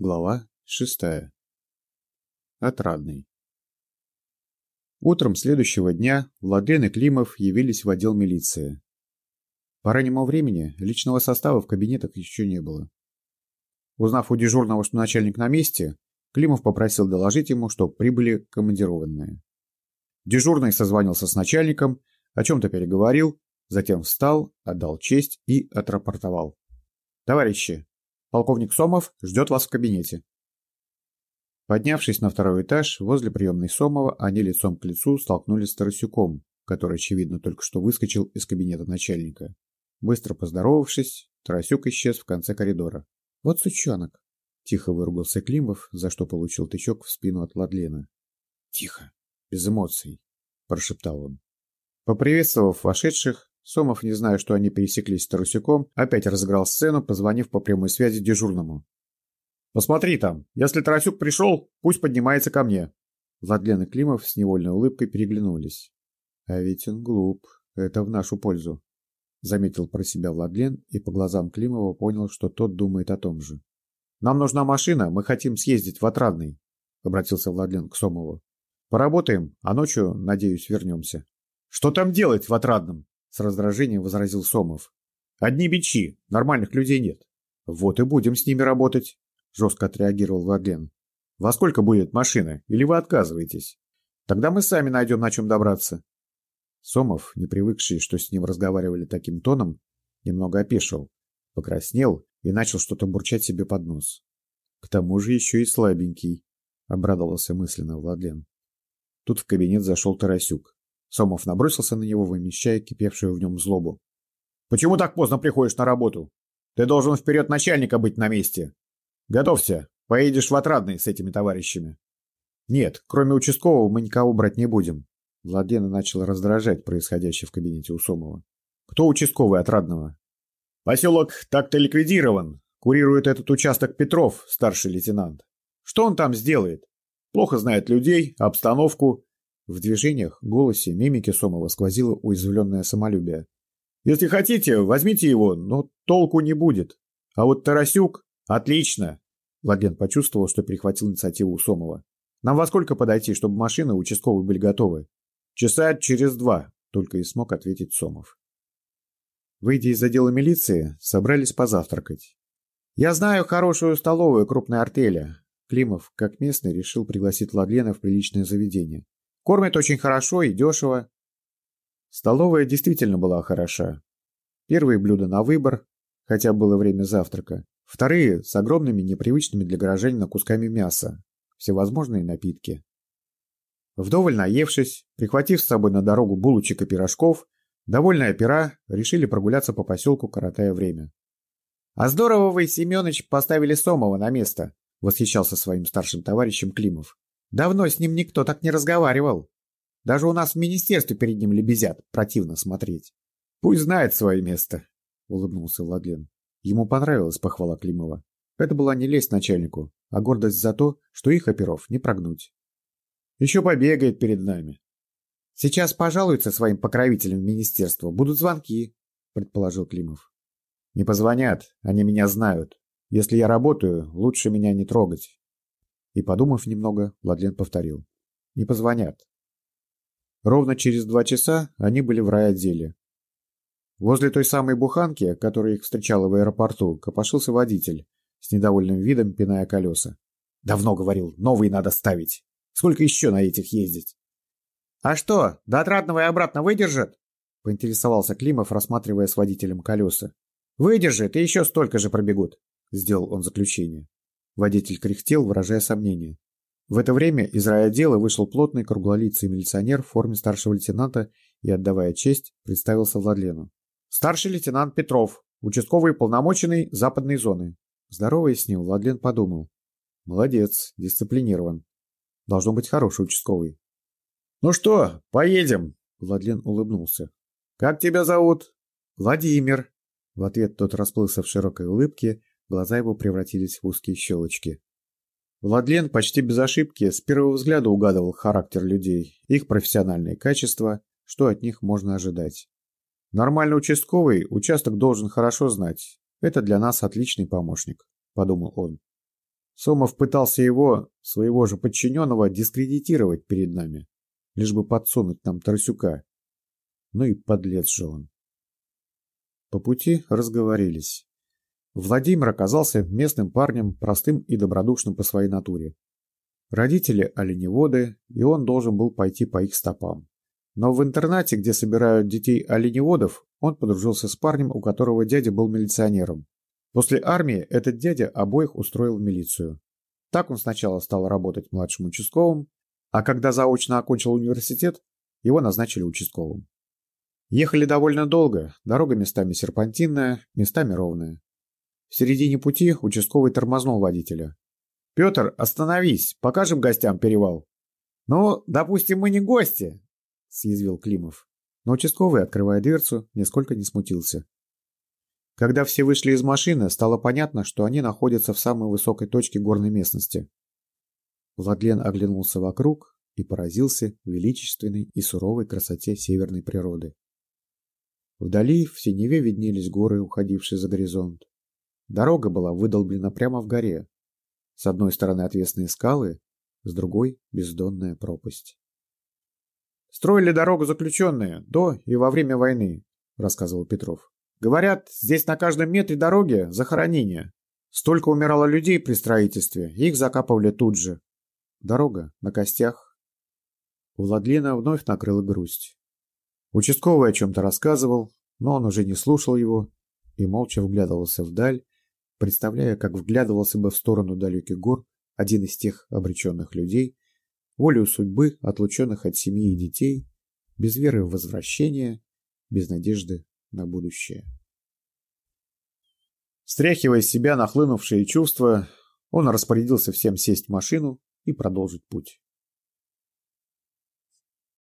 Глава шестая. Отрадный. Утром следующего дня Владлен и Климов явились в отдел милиции. По раннему времени личного состава в кабинетах еще не было. Узнав у дежурного, что начальник на месте, Климов попросил доложить ему, что прибыли командированные. Дежурный созвонился с начальником, о чем-то переговорил, затем встал, отдал честь и отрапортовал. «Товарищи, Полковник Сомов ждет вас в кабинете. Поднявшись на второй этаж, возле приемной Сомова, они лицом к лицу столкнулись с Тарасюком, который, очевидно, только что выскочил из кабинета начальника. Быстро поздоровавшись, Тарасюк исчез в конце коридора. «Вот сучонок!» — тихо выругался Климов, за что получил тычок в спину от Ладлена. «Тихо, без эмоций!» — прошептал он. Поприветствовав вошедших, Сомов, не зная, что они пересеклись с Тарасюком, опять разыграл сцену, позвонив по прямой связи дежурному. «Посмотри там, если Тарасюк пришел, пусть поднимается ко мне». Владлен и Климов с невольной улыбкой переглянулись. «А ведь он глуп, это в нашу пользу», — заметил про себя Владлен и по глазам Климова понял, что тот думает о том же. «Нам нужна машина, мы хотим съездить в Отрадный», — обратился Владлен к Сомову. «Поработаем, а ночью, надеюсь, вернемся». «Что там делать в Отрадном?» С раздражением возразил Сомов. Одни бичи, нормальных людей нет. Вот и будем с ними работать, жестко отреагировал Владлен. Во сколько будет машина, или вы отказываетесь? Тогда мы сами найдем, на чем добраться. Сомов, не привыкший, что с ним разговаривали таким тоном, немного опешил, покраснел и начал что-то бурчать себе под нос. К тому же еще и слабенький, обрадовался мысленно Владлен. Тут в кабинет зашел Тарасюк. Сомов набросился на него, вымещая кипевшую в нем злобу. «Почему так поздно приходишь на работу? Ты должен вперед начальника быть на месте. Готовься, поедешь в Отрадный с этими товарищами». «Нет, кроме участкового мы никого брать не будем». Владлена начал раздражать происходящее в кабинете у Сомова. «Кто участковый Отрадного?» «Поселок так-то ликвидирован. Курирует этот участок Петров, старший лейтенант. Что он там сделает? Плохо знает людей, обстановку в движениях, голосе, мимике Сомова сквозило уязвленное самолюбие. «Если хотите, возьмите его, но толку не будет. А вот Тарасюк... Отлично!» Владлен почувствовал, что перехватил инициативу у Сомова. «Нам во сколько подойти, чтобы машины участковые были готовы?» «Часа через два», — только и смог ответить Сомов. Выйдя из отдела милиции, собрались позавтракать. «Я знаю хорошую столовую крупной артели». Климов, как местный, решил пригласить Владлена в приличное заведение. Кормят очень хорошо и дешево. Столовая действительно была хороша. Первые блюда на выбор, хотя было время завтрака. Вторые с огромными непривычными для горожанина кусками мяса. Всевозможные напитки. Вдоволь наевшись, прихватив с собой на дорогу булочек и пирожков, довольные опера решили прогуляться по поселку, коротая время. «А здорово вы, Семёныч, поставили Сомова на место», — восхищался своим старшим товарищем Климов. Давно с ним никто так не разговаривал. Даже у нас в министерстве перед ним лебезят, противно смотреть. Пусть знает свое место, улыбнулся Владлен. Ему понравилась похвала Климова. Это была не лесть начальнику, а гордость за то, что их оперов не прогнуть. Еще побегает перед нами. Сейчас пожалуются своим покровителям в министерство, будут звонки, предположил Климов. Не позвонят, они меня знают. Если я работаю, лучше меня не трогать. И, подумав немного, Владлен повторил. «Не позвонят». Ровно через два часа они были в райотделе. Возле той самой буханки, которая их встречала в аэропорту, копошился водитель, с недовольным видом пиная колеса. «Давно говорил, новые надо ставить. Сколько еще на этих ездить?» «А что, до Отрадного и обратно выдержат?» — поинтересовался Климов, рассматривая с водителем колеса. «Выдержит, и еще столько же пробегут», — сделал он заключение. Водитель кряхтел, выражая сомнение. В это время из райотдела вышел плотный круглолицый милиционер в форме старшего лейтенанта и, отдавая честь, представился Владлену. «Старший лейтенант Петров, участковый полномоченный западной зоны». Здороваясь с ним, Владлен подумал. «Молодец, дисциплинирован. Должно быть хороший участковый». «Ну что, поедем?» Владлен улыбнулся. «Как тебя зовут?» «Владимир». В ответ тот расплылся в широкой улыбке Глаза его превратились в узкие щелочки. Владлен почти без ошибки с первого взгляда угадывал характер людей, их профессиональные качества, что от них можно ожидать. Нормальный участковый участок должен хорошо знать. Это для нас отличный помощник, подумал он. Сомов пытался его, своего же подчиненного, дискредитировать перед нами, лишь бы подсунуть нам Тарасюка. Ну и подлец же он. По пути разговорились. Владимир оказался местным парнем, простым и добродушным по своей натуре. Родители – оленеводы, и он должен был пойти по их стопам. Но в интернате, где собирают детей оленеводов, он подружился с парнем, у которого дядя был милиционером. После армии этот дядя обоих устроил в милицию. Так он сначала стал работать младшим участковым, а когда заочно окончил университет, его назначили участковым. Ехали довольно долго, дорога местами серпантинная, местами ровная. В середине пути участковый тормознул водителя. «Петр, остановись, покажем гостям перевал». «Ну, допустим, мы не гости», — съязвил Климов. Но участковый, открывая дверцу, нисколько не смутился. Когда все вышли из машины, стало понятно, что они находятся в самой высокой точке горной местности. Владлен оглянулся вокруг и поразился величественной и суровой красоте северной природы. Вдали в синеве виднелись горы, уходившие за горизонт. Дорога была выдолблена прямо в горе. С одной стороны отвесные скалы, с другой — бездонная пропасть. «Строили дорогу заключенные до и во время войны», — рассказывал Петров. Говорят, здесь на каждом метре дороги захоронение. Столько умирало людей при строительстве, их закапывали тут же. Дорога на костях. Владлена вновь накрыла грусть. Участковый о чем-то рассказывал, но он уже не слушал его и молча вглядывался вдаль, представляя, как вглядывался бы в сторону далеких гор один из тех обреченных людей, волею судьбы, отлученных от семьи и детей, без веры в возвращение, без надежды на будущее. Стряхивая с себя нахлынувшие чувства, он распорядился всем сесть в машину и продолжить путь.